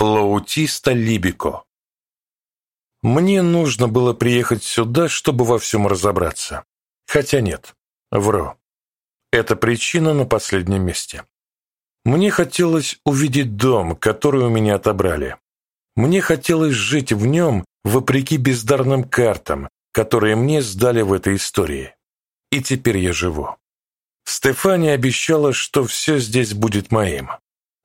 Флаутиста Либико. Мне нужно было приехать сюда, чтобы во всем разобраться. Хотя нет, вру. Это причина на последнем месте. Мне хотелось увидеть дом, который у меня отобрали. Мне хотелось жить в нем, вопреки бездарным картам, которые мне сдали в этой истории. И теперь я живу. Стефания обещала, что все здесь будет моим.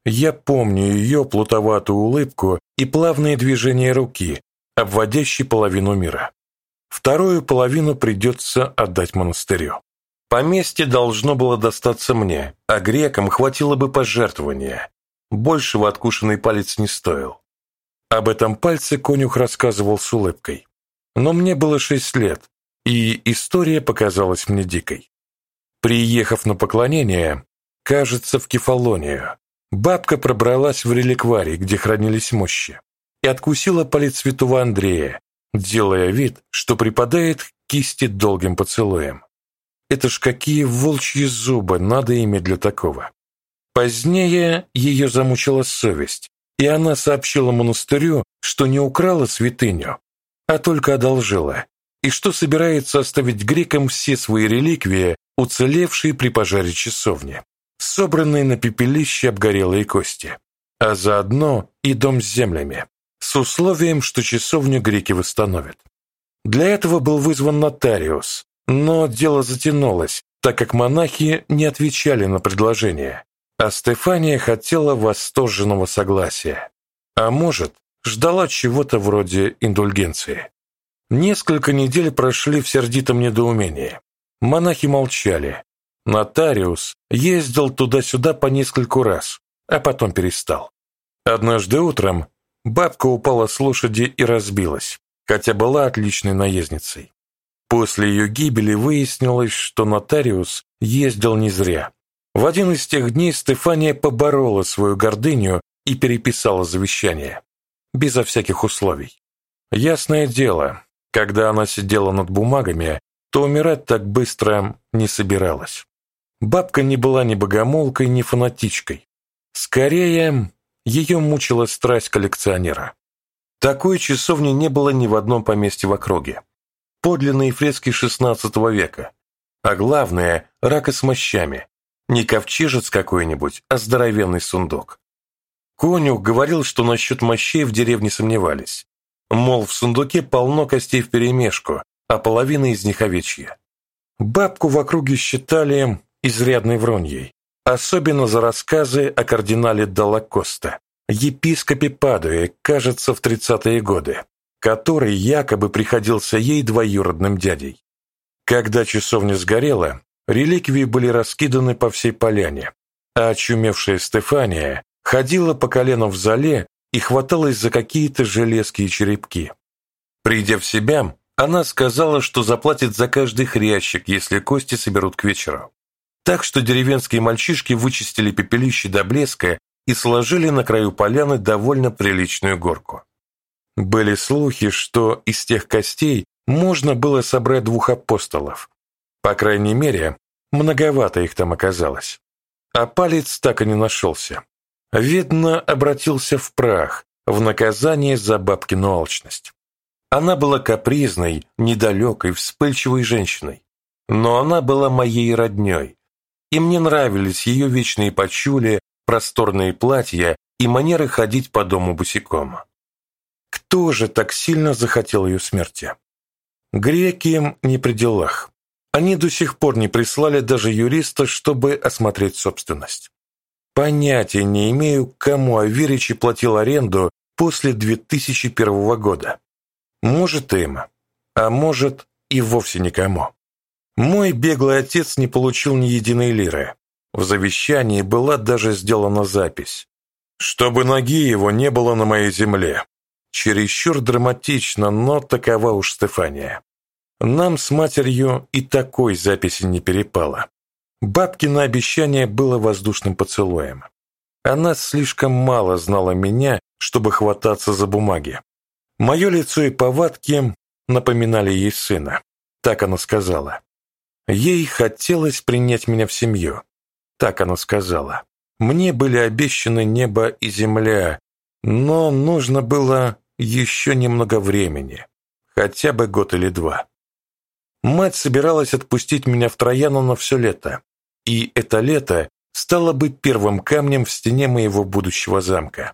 Я помню ее плутоватую улыбку и плавные движения руки, обводящие половину мира. Вторую половину придется отдать монастырю. Поместье должно было достаться мне, а грекам хватило бы пожертвования. Большего откушенный палец не стоил. Об этом пальце конюх рассказывал с улыбкой. Но мне было шесть лет, и история показалась мне дикой. Приехав на поклонение, кажется, в Кефалонию, Бабка пробралась в реликварий, где хранились мощи, и откусила палец святого Андрея, делая вид, что припадает к кисти долгим поцелуем. Это ж какие волчьи зубы надо иметь для такого. Позднее ее замучила совесть, и она сообщила монастырю, что не украла святыню, а только одолжила, и что собирается оставить грекам все свои реликвии, уцелевшие при пожаре часовни собранные на пепелище обгорелые кости, а заодно и дом с землями, с условием, что часовню греки восстановят. Для этого был вызван нотариус, но дело затянулось, так как монахи не отвечали на предложение, а Стефания хотела восторженного согласия. А может, ждала чего-то вроде индульгенции. Несколько недель прошли в сердитом недоумении. Монахи молчали, Нотариус ездил туда-сюда по нескольку раз, а потом перестал. Однажды утром бабка упала с лошади и разбилась, хотя была отличной наездницей. После ее гибели выяснилось, что нотариус ездил не зря. В один из тех дней Стефания поборола свою гордыню и переписала завещание. Безо всяких условий. Ясное дело, когда она сидела над бумагами, то умирать так быстро не собиралась. Бабка не была ни богомолкой, ни фанатичкой. Скорее, ее мучила страсть коллекционера. Такой часовни не было ни в одном поместье в округе. Подлинные фрески XVI века. А главное, рака с мощами. Не ковчежец какой-нибудь, а здоровенный сундук. Конюх говорил, что насчет мощей в деревне сомневались. Мол, в сундуке полно костей вперемешку, а половина из них овечья. Бабку в округе считали изрядной вроньей, особенно за рассказы о кардинале Даллакоста, епископе Падуе, кажется, в 30-е годы, который якобы приходился ей двоюродным дядей. Когда часовня сгорела, реликвии были раскиданы по всей поляне, а очумевшая Стефания ходила по колену в зале и хваталась за какие-то железки и черепки. Придя в себя, она сказала, что заплатит за каждый хрящик, если кости соберут к вечеру. Так что деревенские мальчишки вычистили пепелище до блеска и сложили на краю поляны довольно приличную горку. Были слухи, что из тех костей можно было собрать двух апостолов. По крайней мере, многовато их там оказалось. А палец так и не нашелся. Видно, обратился в прах, в наказание за бабкину алчность. Она была капризной, недалекой, вспыльчивой женщиной. Но она была моей родней, и мне нравились ее вечные почули, просторные платья и манеры ходить по дому босиком. Кто же так сильно захотел ее смерти? Греки не при делах. Они до сих пор не прислали даже юриста, чтобы осмотреть собственность. Понятия не имею, кому Аверичи платил аренду после 2001 года. Может им, а может и вовсе никому. Мой беглый отец не получил ни единой лиры. В завещании была даже сделана запись. «Чтобы ноги его не было на моей земле». Чересчур драматично, но такова уж Стефания. Нам с матерью и такой записи не перепало. Бабкино обещание было воздушным поцелуем. Она слишком мало знала меня, чтобы хвататься за бумаги. Мое лицо и повадки напоминали ей сына. Так она сказала. Ей хотелось принять меня в семью. Так она сказала. Мне были обещаны небо и земля, Но нужно было еще немного времени, хотя бы год или два. Мать собиралась отпустить меня в Трояну на все лето, и это лето стало бы первым камнем в стене моего будущего замка.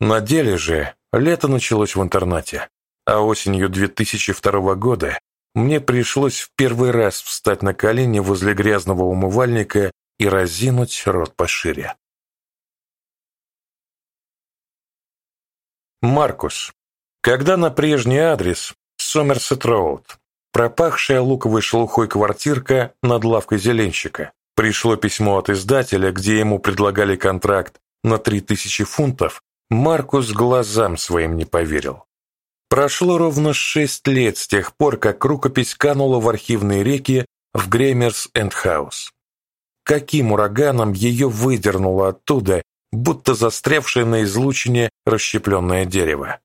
На деле же лето началось в интернате, а осенью 2002 года мне пришлось в первый раз встать на колени возле грязного умывальника и разинуть рот пошире. Маркус. Когда на прежний адрес Сомерсет Роуд, пропахшая луковой шелухой квартирка над лавкой зеленщика, пришло письмо от издателя, где ему предлагали контракт на 3000 фунтов, Маркус глазам своим не поверил. Прошло ровно шесть лет с тех пор, как рукопись канула в архивные реки в Греймерс энд Хаус. Каким ураганом ее выдернуло оттуда, будто застрявшее на излучине расщепленное дерево.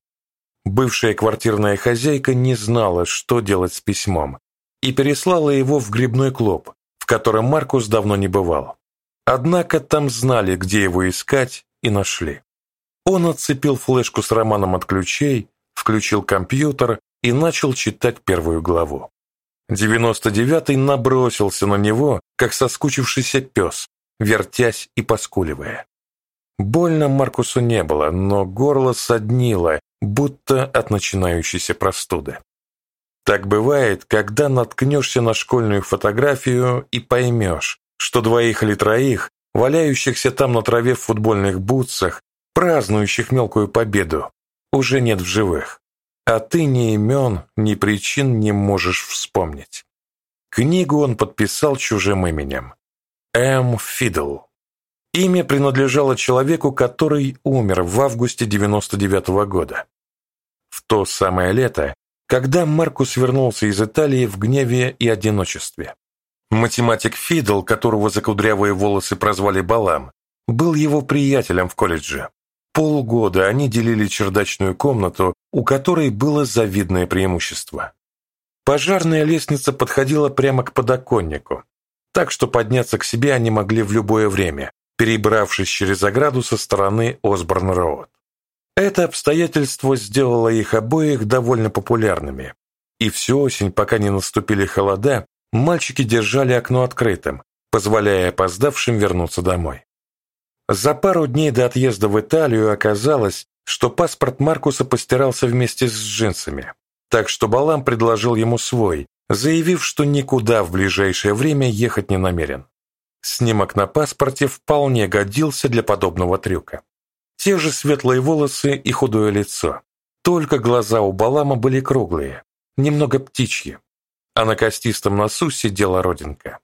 Бывшая квартирная хозяйка не знала, что делать с письмом, и переслала его в грибной клуб, в котором Маркус давно не бывал. Однако там знали, где его искать, и нашли. Он отцепил флешку с романом от ключей, включил компьютер и начал читать первую главу. 99-й набросился на него, как соскучившийся пес, вертясь и поскуливая. Больно Маркусу не было, но горло соднило, будто от начинающейся простуды. Так бывает, когда наткнешься на школьную фотографию и поймешь, что двоих или троих, валяющихся там на траве в футбольных бутсах, празднующих мелкую победу, уже нет в живых, а ты ни имен, ни причин не можешь вспомнить. Книгу он подписал чужим именем. М. Фидл. Имя принадлежало человеку, который умер в августе 99 -го года. В то самое лето, когда Маркус вернулся из Италии в гневе и одиночестве. Математик Фидл, которого за кудрявые волосы прозвали Балам, был его приятелем в колледже. Полгода они делили чердачную комнату, у которой было завидное преимущество. Пожарная лестница подходила прямо к подоконнику, так что подняться к себе они могли в любое время, перебравшись через ограду со стороны Осборн-Роуд. Это обстоятельство сделало их обоих довольно популярными, и всю осень, пока не наступили холода, мальчики держали окно открытым, позволяя опоздавшим вернуться домой. За пару дней до отъезда в Италию оказалось, что паспорт Маркуса постирался вместе с джинсами, так что Балам предложил ему свой, заявив, что никуда в ближайшее время ехать не намерен. Снимок на паспорте вполне годился для подобного трюка. Те же светлые волосы и худое лицо. Только глаза у Балама были круглые, немного птичьи, а на костистом носу сидела родинка.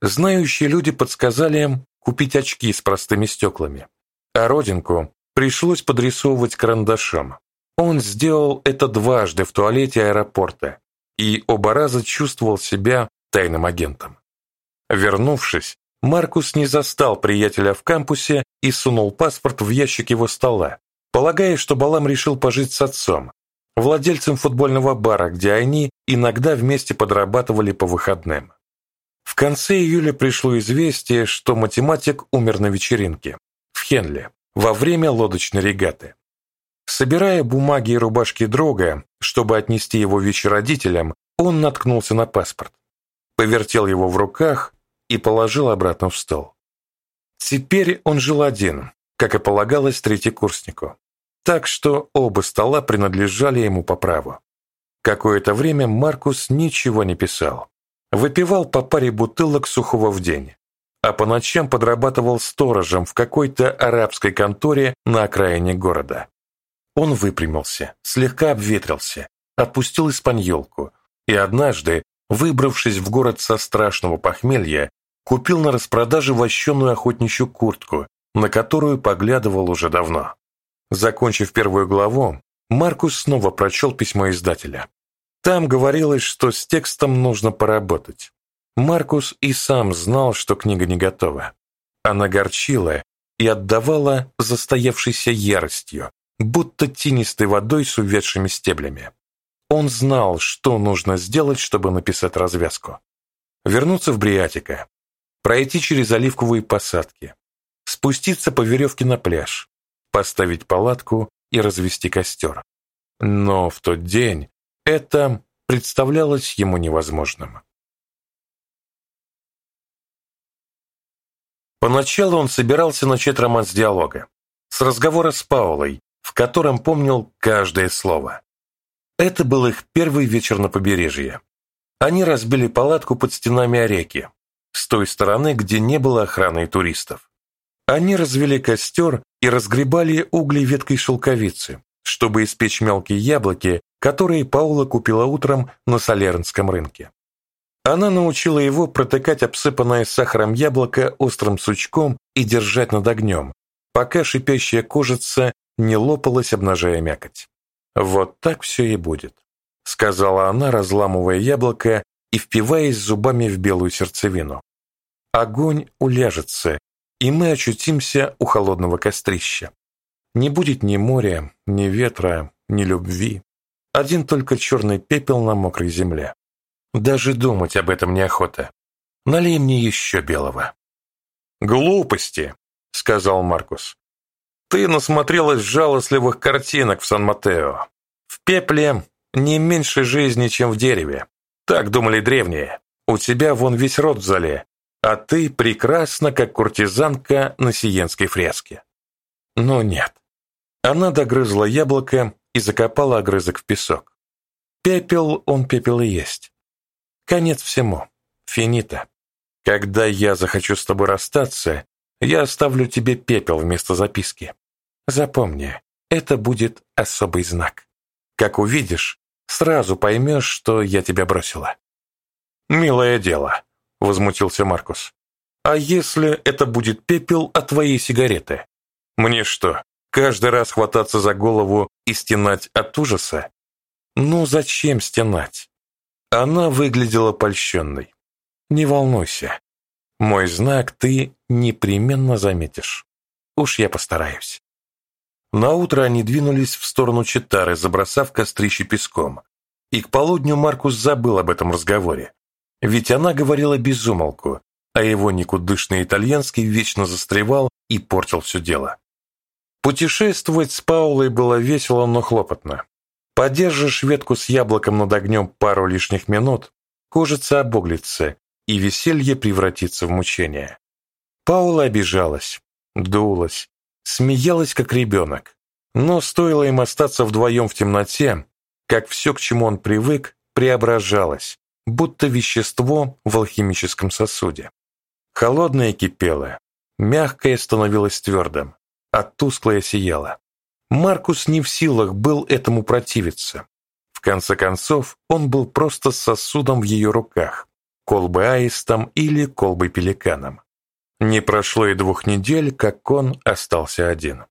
Знающие люди подсказали им, купить очки с простыми стеклами. А родинку пришлось подрисовывать карандашом. Он сделал это дважды в туалете аэропорта и оба раза чувствовал себя тайным агентом. Вернувшись, Маркус не застал приятеля в кампусе и сунул паспорт в ящик его стола, полагая, что Балам решил пожить с отцом, владельцем футбольного бара, где они иногда вместе подрабатывали по выходным. Конце июля пришло известие, что математик умер на вечеринке в Хенле во время лодочной регаты. Собирая бумаги и рубашки Дрога, чтобы отнести его вещи родителям, он наткнулся на паспорт, повертел его в руках и положил обратно в стол. Теперь он жил один, как и полагалось третьекурснику, так что оба стола принадлежали ему по праву. Какое-то время Маркус ничего не писал. Выпивал по паре бутылок сухого в день, а по ночам подрабатывал сторожем в какой-то арабской конторе на окраине города. Он выпрямился, слегка обветрился, отпустил испаньолку и однажды, выбравшись в город со страшного похмелья, купил на распродаже вощеную охотничью куртку, на которую поглядывал уже давно. Закончив первую главу, Маркус снова прочел письмо издателя. Там говорилось, что с текстом нужно поработать. Маркус и сам знал, что книга не готова. Она горчила и отдавала застоявшейся яростью, будто тинистой водой с увядшими стеблями. Он знал, что нужно сделать, чтобы написать развязку. Вернуться в Бриатика, пройти через оливковые посадки, спуститься по веревке на пляж, поставить палатку и развести костер. Но в тот день это представлялось ему невозможным. Поначалу он собирался начать роман с диалога, с разговора с Паулой, в котором помнил каждое слово. Это был их первый вечер на побережье. Они разбили палатку под стенами реки, с той стороны, где не было охраны и туристов. Они развели костер и разгребали угли веткой шелковицы, чтобы испечь мелкие яблоки, которые Паула купила утром на Солернском рынке. Она научила его протыкать обсыпанное сахаром яблоко острым сучком и держать над огнем, пока шипящая кожица не лопалась, обнажая мякоть. «Вот так все и будет», — сказала она, разламывая яблоко и впиваясь зубами в белую сердцевину. «Огонь уляжется, и мы очутимся у холодного кострища. Не будет ни моря, ни ветра, ни любви. Один только черный пепел на мокрой земле. Даже думать об этом неохота. Налей мне еще белого». «Глупости», — сказал Маркус. «Ты насмотрелась жалостливых картинок в Сан-Матео. В пепле не меньше жизни, чем в дереве. Так думали древние. У тебя вон весь рот в зале, а ты прекрасна, как куртизанка на сиенской фреске». Но нет. Она догрызла яблоко и закопала огрызок в песок. Пепел он пепел и есть. Конец всему. Финита. Когда я захочу с тобой расстаться, я оставлю тебе пепел вместо записки. Запомни, это будет особый знак. Как увидишь, сразу поймешь, что я тебя бросила». «Милое дело», — возмутился Маркус. «А если это будет пепел от твоей сигареты? Мне что, каждый раз хвататься за голову и стенать от ужаса? Ну зачем стенать? Она выглядела польщенной. «Не волнуйся. Мой знак ты непременно заметишь. Уж я постараюсь». Наутро они двинулись в сторону Читары, забросав кострище песком. И к полудню Маркус забыл об этом разговоре. Ведь она говорила без умолку, а его никудышный итальянский вечно застревал и портил все дело. Путешествовать с Паулой было весело, но хлопотно. Подержишь ветку с яблоком над огнем пару лишних минут, кожица обуглится, и веселье превратится в мучение. Паула обижалась, дулась, смеялась, как ребенок. Но стоило им остаться вдвоем в темноте, как все, к чему он привык, преображалось, будто вещество в алхимическом сосуде. Холодное кипело, мягкое становилось твердым, а тусклое сияло. Маркус не в силах был этому противиться. В конце концов, он был просто сосудом в ее руках, колбой аистом или колбой пеликаном. Не прошло и двух недель, как он остался один.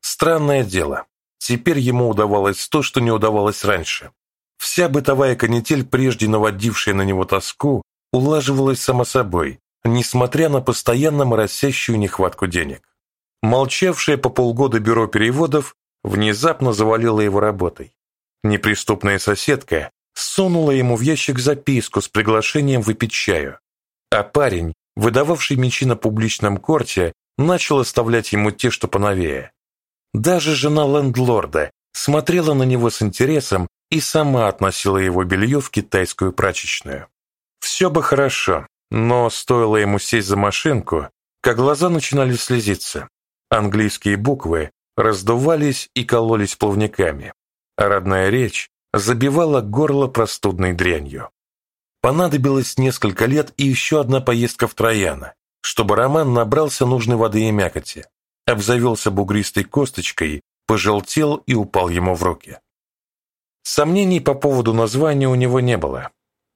Странное дело. Теперь ему удавалось то, что не удавалось раньше. Вся бытовая канитель, прежде наводившая на него тоску, улаживалась само собой, несмотря на постоянно моросящую нехватку денег. Молчавшее по полгода бюро переводов внезапно завалило его работой. Неприступная соседка сунула ему в ящик записку с приглашением выпить чаю, а парень, выдававший мечи на публичном корте, начал оставлять ему те, что поновее. Даже жена лендлорда смотрела на него с интересом и сама относила его белье в китайскую прачечную. Все бы хорошо, но стоило ему сесть за машинку, как глаза начинали слезиться. Английские буквы раздувались и кололись плавниками, а родная речь забивала горло простудной дрянью. Понадобилось несколько лет и еще одна поездка в Трояна, чтобы Роман набрался нужной воды и мякоти, обзавелся бугристой косточкой, пожелтел и упал ему в руки. Сомнений по поводу названия у него не было.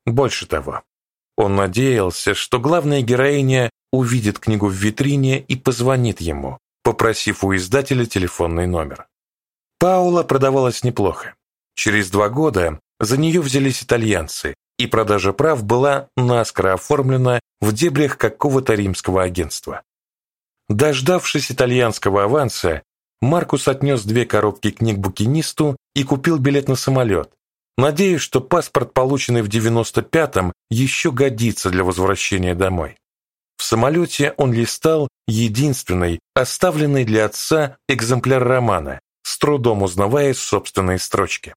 Больше того, он надеялся, что главная героиня увидит книгу в витрине и позвонит ему, попросив у издателя телефонный номер. Паула продавалась неплохо. Через два года за нее взялись итальянцы, и продажа прав была наскоро оформлена в дебрях какого-то римского агентства. Дождавшись итальянского аванса, Маркус отнес две коробки книг букинисту и купил билет на самолет, Надеюсь, что паспорт, полученный в 95-м, еще годится для возвращения домой. В самолете он листал единственный, оставленный для отца экземпляр романа, с трудом узнавая собственные строчки.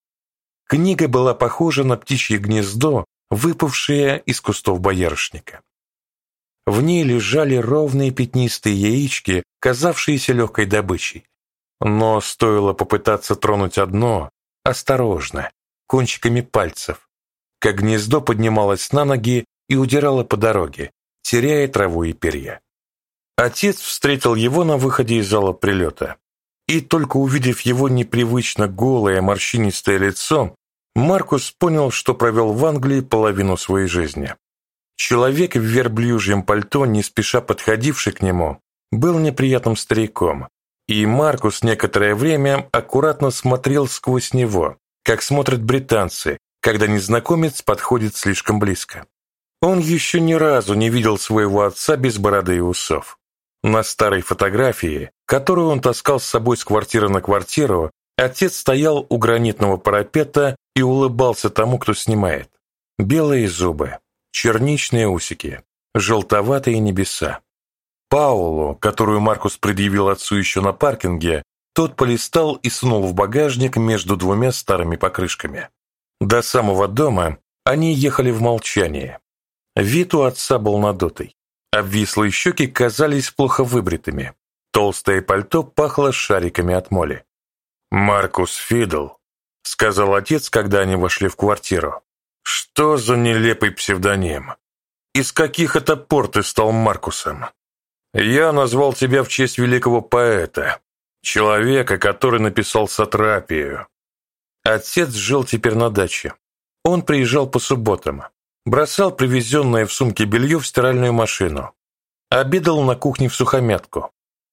Книга была похожа на птичье гнездо, выпавшее из кустов боярышника. В ней лежали ровные пятнистые яички, казавшиеся легкой добычей. Но стоило попытаться тронуть одно, осторожно, кончиками пальцев, как гнездо поднималось на ноги и удирало по дороге, теряя траву и перья. Отец встретил его на выходе из зала прилета. И только увидев его непривычно голое морщинистое лицо, Маркус понял, что провел в Англии половину своей жизни. Человек в верблюжьем пальто, не спеша подходивший к нему, был неприятным стариком, и Маркус некоторое время аккуратно смотрел сквозь него, как смотрят британцы, когда незнакомец подходит слишком близко. Он еще ни разу не видел своего отца без бороды и усов. На старой фотографии, которую он таскал с собой с квартиры на квартиру, отец стоял у гранитного парапета и улыбался тому, кто снимает. Белые зубы, черничные усики, желтоватые небеса. Паулу, которую Маркус предъявил отцу еще на паркинге, тот полистал и сунул в багажник между двумя старыми покрышками. До самого дома они ехали в молчании, Вид у отца был надутый. Обвислые щеки казались плохо выбритыми. Толстое пальто пахло шариками от моли. «Маркус Фидл», — сказал отец, когда они вошли в квартиру. «Что за нелепый псевдоним? Из каких это пор ты стал Маркусом? Я назвал тебя в честь великого поэта, человека, который написал Сатрапию». Отец жил теперь на даче. Он приезжал по субботам бросал привезенное в сумке белье в стиральную машину, обедал на кухне в сухомятку,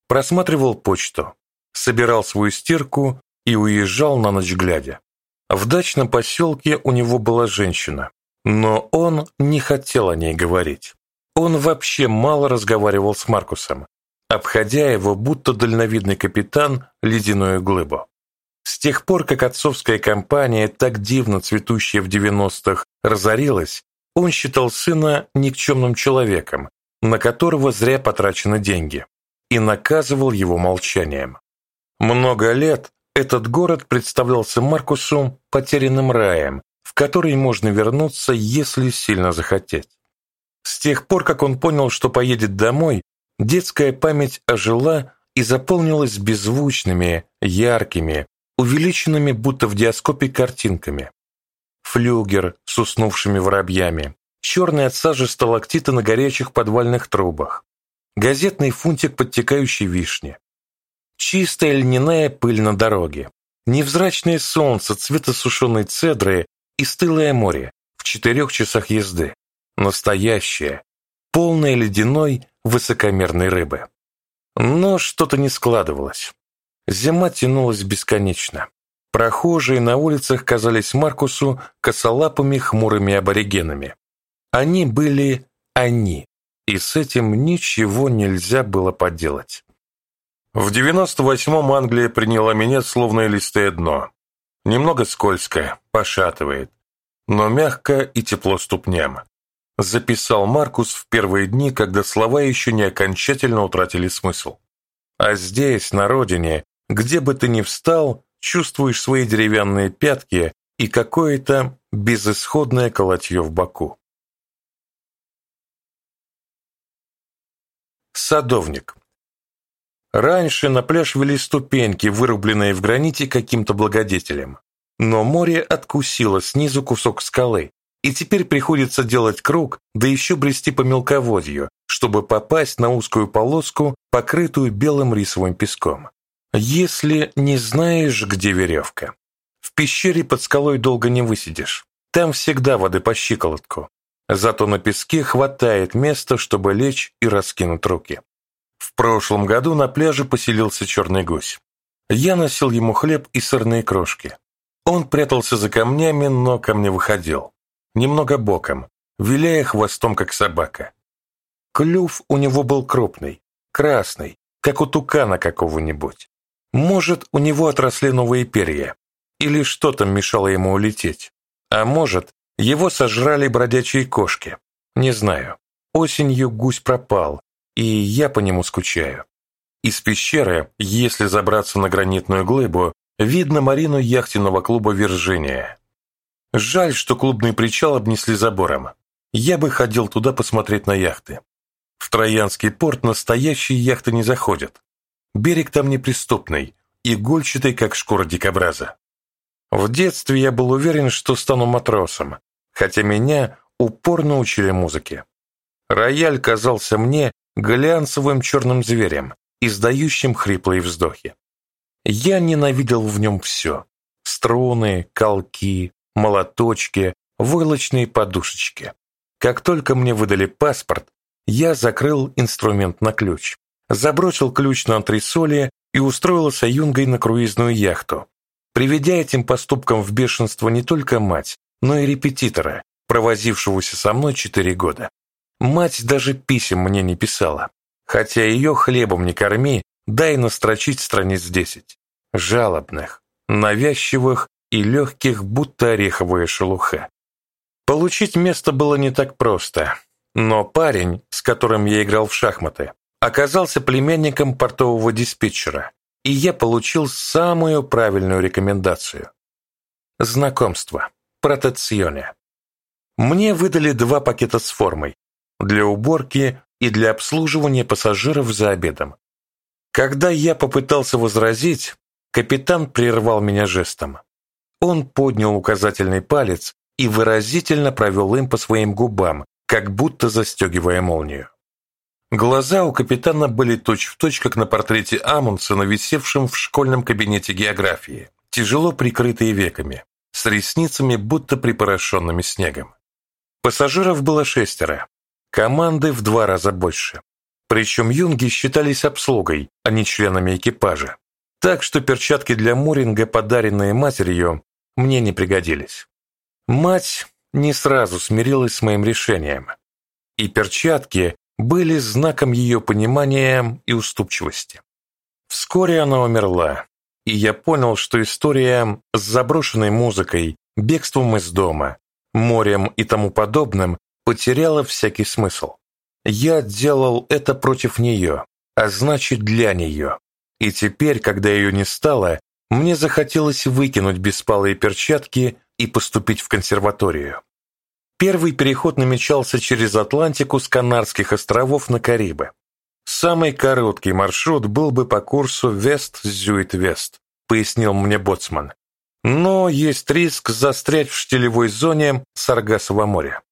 просматривал почту, собирал свою стирку и уезжал на ночь глядя. В дачном поселке у него была женщина, но он не хотел о ней говорить. Он вообще мало разговаривал с Маркусом, обходя его будто дальновидный капитан ледяную глыбу. С тех пор, как отцовская компания, так дивно цветущая в 90-х, разорилась, он считал сына никчемным человеком, на которого зря потрачены деньги, и наказывал его молчанием. Много лет этот город представлялся Маркусу потерянным раем, в который можно вернуться, если сильно захотеть. С тех пор, как он понял, что поедет домой, детская память ожила и заполнилась беззвучными, яркими, увеличенными будто в диаскопе картинками. Флюгер с уснувшими воробьями, черные от сажи сталактиты на горячих подвальных трубах, газетный фунтик подтекающей вишни, чистая льняная пыль на дороге, невзрачное солнце цвета сушеной цедры и стылое море в четырех часах езды, настоящее, полное ледяной высокомерной рыбы. Но что-то не складывалось. Зима тянулась бесконечно. Прохожие на улицах казались Маркусу косолапыми хмурыми аборигенами. Они были они, и с этим ничего нельзя было поделать. В 98-м Англия приняла меня словно листое дно. Немного скользкое, пошатывает, но мягко и тепло ступням. Записал Маркус в первые дни, когда слова еще не окончательно утратили смысл. А здесь, на родине, где бы ты ни встал, чувствуешь свои деревянные пятки и какое-то безысходное колотье в боку. Садовник. Раньше на пляж вели ступеньки, вырубленные в граните каким-то благодетелем. Но море откусило снизу кусок скалы, и теперь приходится делать круг, да еще брести по мелководью, чтобы попасть на узкую полоску, покрытую белым рисовым песком. Если не знаешь, где веревка. В пещере под скалой долго не высидишь. Там всегда воды по щиколотку. Зато на песке хватает места, чтобы лечь и раскинуть руки. В прошлом году на пляже поселился черный гусь. Я носил ему хлеб и сырные крошки. Он прятался за камнями, но ко мне выходил. Немного боком, виляя хвостом, как собака. Клюв у него был крупный, красный, как у тукана какого-нибудь. Может, у него отросли новые перья, или что-то мешало ему улететь. А может, его сожрали бродячие кошки. Не знаю. Осенью гусь пропал, и я по нему скучаю. Из пещеры, если забраться на гранитную глыбу, видно марину яхтенного клуба «Виржиния». Жаль, что клубный причал обнесли забором. Я бы ходил туда посмотреть на яхты. В Троянский порт настоящие яхты не заходят. Берег там неприступный, игольчатый, как шкура дикобраза. В детстве я был уверен, что стану матросом, хотя меня упорно учили музыке. Рояль казался мне глянцевым черным зверем, издающим хриплые вздохи. Я ненавидел в нем все – струны, колки, молоточки, войлочные подушечки. Как только мне выдали паспорт, я закрыл инструмент на ключ, забросил ключ на антресоли и устроился юнгой на круизную яхту, приведя этим поступком в бешенство не только мать, но и репетитора, провозившегося со мной четыре года. Мать даже писем мне не писала, хотя ее хлебом не корми, дай настрочить страниц десять. Жалобных, навязчивых и легких, будто ореховая шелуха. Получить место было не так просто, но парень, с которым я играл в шахматы, оказался племянником портового диспетчера, и я получил самую правильную рекомендацию. Знакомство. Протеционе. Мне выдали два пакета с формой для уборки и для обслуживания пассажиров за обедом. Когда я попытался возразить, капитан прервал меня жестом. Он поднял указательный палец и выразительно провел им по своим губам, как будто застегивая молнию. Глаза у капитана были точь-в-точь, точь, как на портрете Амундсена, висевшем в школьном кабинете географии, тяжело прикрытые веками, с ресницами, будто припорошенными снегом. Пассажиров было шестеро, команды в два раза больше. Причем юнги считались обслугой, а не членами экипажа. Так что перчатки для муринга, подаренные матерью, мне не пригодились. Мать не сразу смирилась с моим решением. И перчатки были знаком ее понимания и уступчивости. Вскоре она умерла, и я понял, что история с заброшенной музыкой, бегством из дома, морем и тому подобным потеряла всякий смысл. Я делал это против нее, а значит для нее. И теперь, когда ее не стало, мне захотелось выкинуть беспалые перчатки и поступить в консерваторию. Первый переход намечался через Атлантику с Канарских островов на Карибы. Самый короткий маршрут был бы по курсу Вест-Зюит-Вест, пояснил мне боцман. Но есть риск застрять в штилевой зоне Саргасово моря.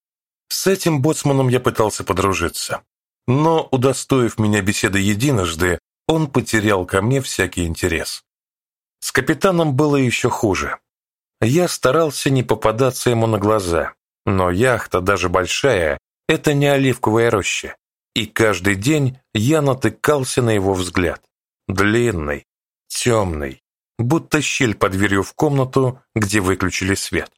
С этим боцманом я пытался подружиться. Но, удостоив меня беседы единожды, он потерял ко мне всякий интерес. С капитаном было еще хуже. Я старался не попадаться ему на глаза, но яхта, даже большая, это не оливковая роща, и каждый день я натыкался на его взгляд. Длинный, темный, будто щель под дверью в комнату, где выключили свет.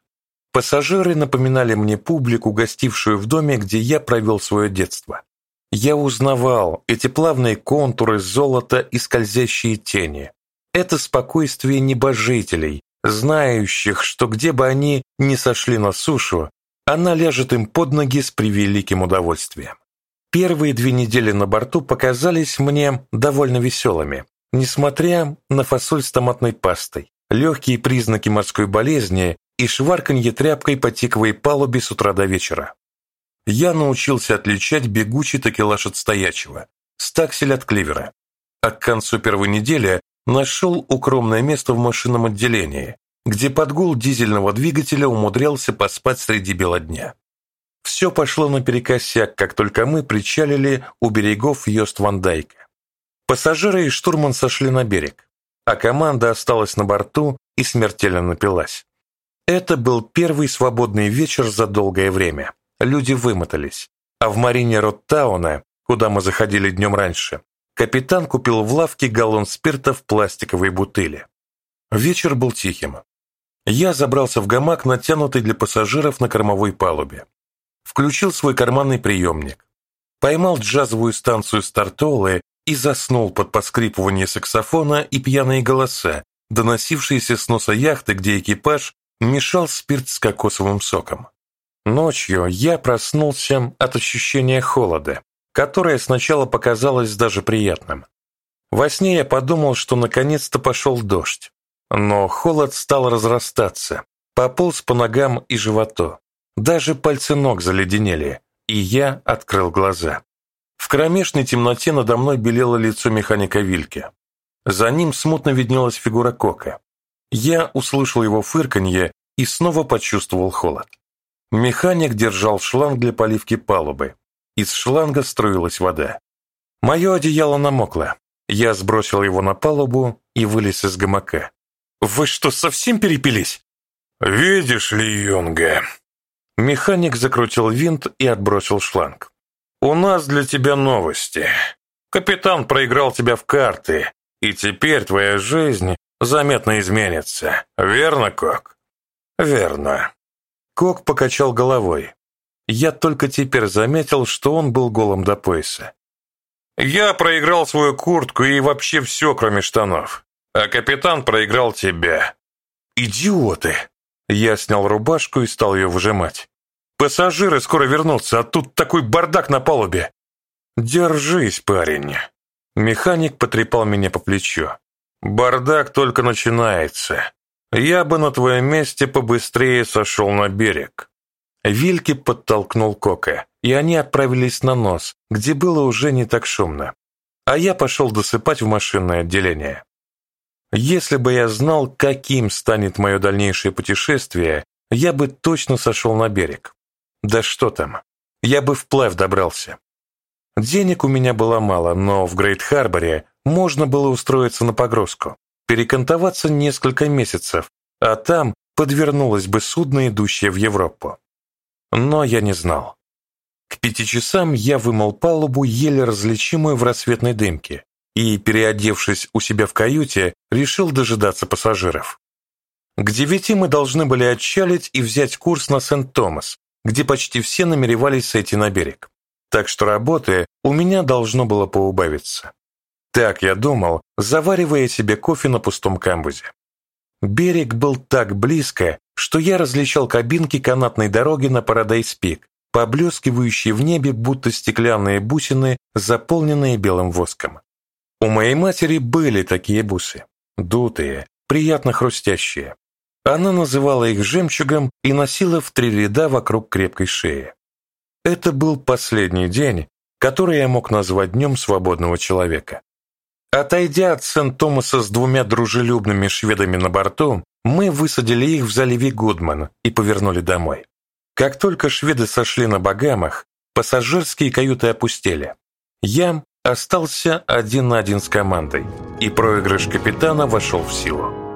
Пассажиры напоминали мне публику, гостившую в доме, где я провел свое детство. Я узнавал эти плавные контуры золота и скользящие тени. Это спокойствие небожителей, знающих, что где бы они ни сошли на сушу, она ляжет им под ноги с превеликим удовольствием. Первые две недели на борту показались мне довольно веселыми, несмотря на фасоль с томатной пастой, легкие признаки морской болезни и шварканье тряпкой по тиковой палубе с утра до вечера. Я научился отличать бегучий такелаж от стоячего, стаксель от кливера. А к концу первой недели нашел укромное место в машинном отделении, где под гул дизельного двигателя умудрялся поспать среди бела дня. Все пошло наперекосяк, как только мы причалили у берегов Йост-Ван-Дайка. Пассажиры и штурман сошли на берег, а команда осталась на борту и смертельно напилась. Это был первый свободный вечер за долгое время. Люди вымотались, а в марине Роттауна, куда мы заходили днем раньше, капитан купил в лавке галлон спирта в пластиковой бутыли. Вечер был тихим. Я забрался в гамак, натянутый для пассажиров на кормовой палубе. Включил свой карманный приемник. Поймал джазовую станцию Стартолы и заснул под поскрипывание саксофона и пьяные голоса, доносившиеся с носа яхты, где экипаж мешал спирт с кокосовым соком. Ночью я проснулся от ощущения холода, которое сначала показалось даже приятным. Во сне я подумал, что наконец-то пошел дождь, но холод стал разрастаться, пополз по ногам и животу. Даже пальцы ног заледенели, и я открыл глаза. В кромешной темноте надо мной белело лицо механика Вильке. За ним смутно виднелась фигура Кока. Я услышал его фырканье и снова почувствовал холод. Механик держал шланг для поливки палубы. Из шланга струилась вода. Мое одеяло намокло. Я сбросил его на палубу и вылез из гамака. «Вы что, совсем перепились?» «Видишь ли, Юнга?» Механик закрутил винт и отбросил шланг. «У нас для тебя новости. Капитан проиграл тебя в карты, и теперь твоя жизнь заметно изменится. Верно, Кок?» «Верно». Кок покачал головой. Я только теперь заметил, что он был голым до пояса. «Я проиграл свою куртку и вообще все, кроме штанов. А капитан проиграл тебя». «Идиоты!» Я снял рубашку и стал ее выжимать. «Пассажиры скоро вернутся, а тут такой бардак на палубе!» «Держись, парень!» Механик потрепал меня по плечу. «Бардак только начинается. Я бы на твоем месте побыстрее сошел на берег». Вильки подтолкнул Кока, и они отправились на нос, где было уже не так шумно. А я пошел досыпать в машинное отделение. Если бы я знал, каким станет мое дальнейшее путешествие, я бы точно сошел на берег. Да что там, я бы вплавь добрался. Денег у меня было мало, но в Грейт-Харборе можно было устроиться на погрузку, перекантоваться несколько месяцев, а там подвернулось бы судно, идущее в Европу. Но я не знал. К пяти часам я вымыл палубу, еле различимую в рассветной дымке, и, переодевшись у себя в каюте, решил дожидаться пассажиров. К девяти мы должны были отчалить и взять курс на Сент-Томас, где почти все намеревались сойти на берег. Так что работы у меня должно было поубавиться. Так я думал, заваривая себе кофе на пустом камбузе. Берег был так близко, что я различал кабинки канатной дороги на Парадайз-Пик, поблескивающие в небе, будто стеклянные бусины, заполненные белым воском. У моей матери были такие бусы, дутые, приятно хрустящие. Она называла их жемчугом и носила в три ряда вокруг крепкой шеи. Это был последний день, который я мог назвать днем свободного человека. Отойдя от Сент-Томаса с двумя дружелюбными шведами на борту, мы высадили их в заливе Гудман и повернули домой. Как только шведы сошли на Багамах, пассажирские каюты опустели. Я остался один на один с командой, и проигрыш капитана вошел в силу.